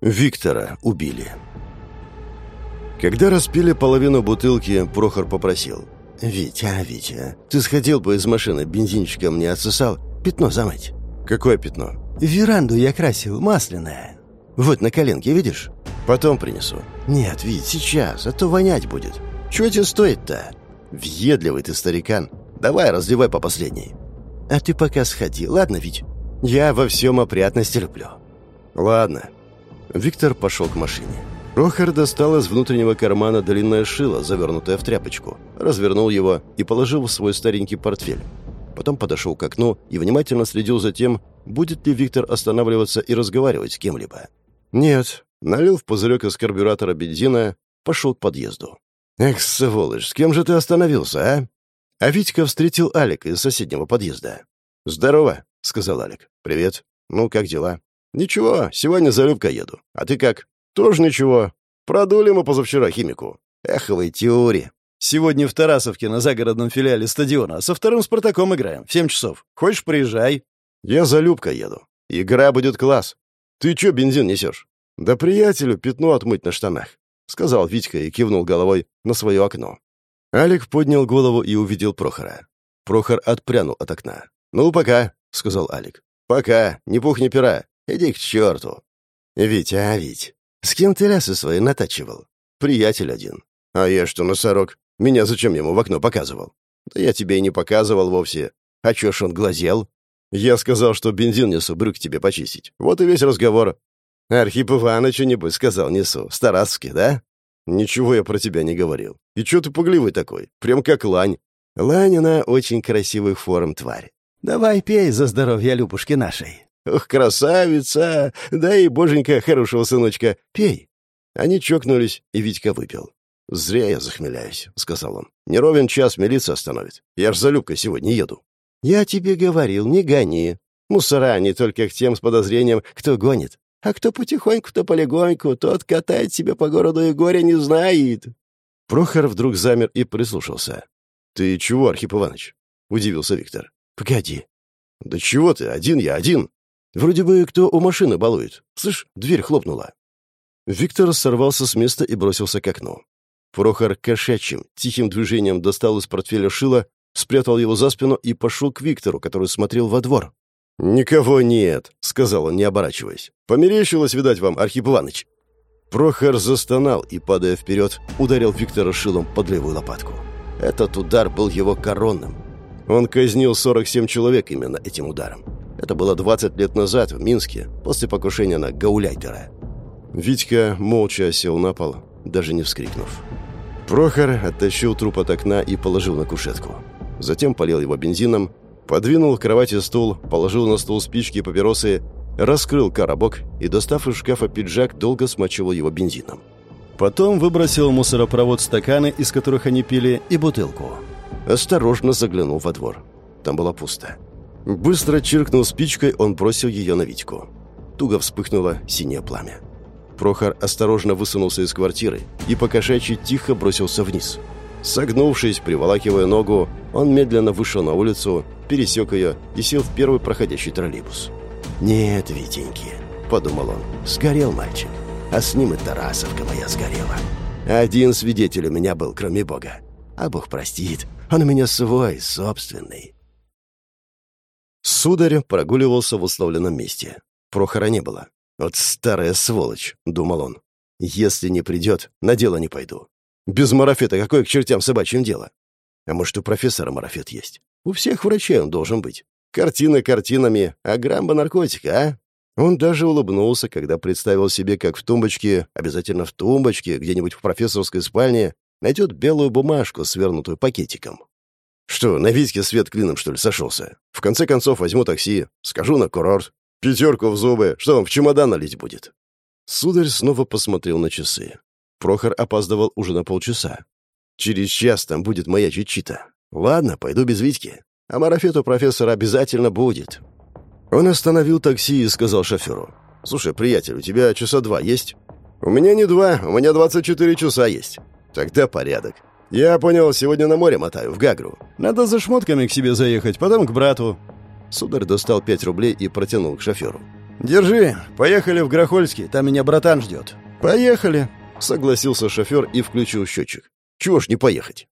Виктора убили. Когда распили половину бутылки, Прохор попросил. «Витя, Витя, ты сходил бы из машины, бензинчиком не отсосал, пятно замыть». «Какое пятно?» «Веранду я красил, масляное». «Вот на коленке, видишь?» «Потом принесу». «Нет, Вить, сейчас, а то вонять будет». «Чего тебе стоит-то?» «Въедливый ты, старикан. Давай, разливай по последней». «А ты пока сходи, ладно, Вить? Я во всем опрятности люблю». «Ладно». Виктор пошел к машине. Прохор достал из внутреннего кармана длинное шило, завернутое в тряпочку, развернул его и положил в свой старенький портфель. Потом подошел к окну и внимательно следил за тем, будет ли Виктор останавливаться и разговаривать с кем-либо. Нет, налил в пузырек из карбюратора бензина, пошел к подъезду. «Эх, сволочь, с кем же ты остановился, а?» А Витька встретил Алика из соседнего подъезда. «Здорово», — сказал Алик. «Привет. Ну, как дела?» «Ничего, сегодня за Любкой еду. А ты как?» «Тоже ничего. Продули мы позавчера химику. Эховой теории. Сегодня в Тарасовке на загородном филиале стадиона со вторым «Спартаком» играем в семь часов. Хочешь, приезжай?» «Я за Любкой еду. Игра будет класс. Ты чё бензин несешь?» «Да приятелю пятно отмыть на штанах», — сказал Витька и кивнул головой на свое окно. Алик поднял голову и увидел Прохора. Прохор отпрянул от окна. «Ну, пока», — сказал Алик. «Пока, ни пух, ни пера. Иди к черту». «Витя, а Вить, «С кем ты лясы свои натачивал?» «Приятель один». «А я что, носорог? Меня зачем ему в окно показывал?» «Да я тебе и не показывал вовсе. А чё ж он глазел?» «Я сказал, что бензин несу, брюк тебе почистить. Вот и весь разговор». «Архип Иванович, небось, сказал несу. Старацкий, да?» «Ничего я про тебя не говорил. И чё ты пугливый такой? Прям как лань». «Лань, она очень красивых форм тварь. Давай пей за здоровье Любушки нашей». «Ох, красавица! Да и боженька хорошего сыночка! Пей!» Они чокнулись, и Витька выпил. «Зря я захмеляюсь», — сказал он. «Не ровен час милиция остановит. Я ж за Любкой сегодня еду». «Я тебе говорил, не гони. Мусора не только к тем с подозрением, кто гонит. А кто потихоньку, то полегоньку, тот катает себя по городу и горя не знает». Прохор вдруг замер и прислушался. «Ты чего, Архип Иванович?» — удивился Виктор. «Погоди». «Да чего ты? Один я, один. Вроде бы кто у машины балует. Слышь, дверь хлопнула. Виктор сорвался с места и бросился к окну. Прохор кошачьим, тихим движением достал из портфеля шило, спрятал его за спину и пошел к Виктору, который смотрел во двор. «Никого нет», — сказал он, не оборачиваясь. «Померещилось, видать, вам, Архип Иваныч». Прохор застонал и, падая вперед, ударил Виктора шилом под левую лопатку. Этот удар был его коронным. Он казнил 47 человек именно этим ударом. Это было 20 лет назад в Минске, после покушения на Гауляйтера. Витька молча сел на пол, даже не вскрикнув. Прохор оттащил труп от окна и положил на кушетку. Затем полил его бензином, подвинул к кровати стул, положил на стол спички и папиросы, раскрыл коробок и, достав из шкафа пиджак, долго смочил его бензином. Потом выбросил мусоропровод стаканы, из которых они пили, и бутылку. Осторожно заглянул во двор. Там было пусто. Быстро чиркнул спичкой, он бросил ее на Витьку. Туго вспыхнуло синее пламя. Прохор осторожно высунулся из квартиры и по тихо бросился вниз. Согнувшись, приволакивая ногу, он медленно вышел на улицу, пересек ее и сел в первый проходящий троллейбус. «Нет, Витеньки», — подумал он, — «сгорел мальчик, а с ним и Тарасовка моя сгорела. Один свидетель у меня был, кроме Бога. А Бог простит, он у меня свой, собственный. Сударь прогуливался в условленном месте. Прохора не было. «Вот старая сволочь», — думал он. «Если не придет, на дело не пойду. Без марафета какое к чертям собачьим дело? А может, у профессора марафет есть? У всех врачей он должен быть. Картины картинами, а грамма наркотика, а?» Он даже улыбнулся, когда представил себе, как в тумбочке, обязательно в тумбочке, где-нибудь в профессорской спальне, найдет белую бумажку, свернутую пакетиком. Что, на Витьке свет клином, что ли, сошелся? В конце концов, возьму такси, скажу на курорт. Пятерку в зубы, что он в чемодан налить будет? Сударь снова посмотрел на часы. Прохор опаздывал уже на полчаса. Через час там будет моя чичита. Ладно, пойду без Витьки. А марафет у профессора обязательно будет. Он остановил такси и сказал шоферу. «Слушай, приятель, у тебя часа два есть?» «У меня не два, у меня двадцать четыре часа есть». «Тогда порядок. «Я понял, сегодня на море мотаю, в Гагру. Надо за шмотками к себе заехать, потом к брату». Сударь достал пять рублей и протянул к шоферу. «Держи, поехали в Грохольский, там меня братан ждет». «Поехали», — согласился шофер и включил счетчик. «Чего ж не поехать?»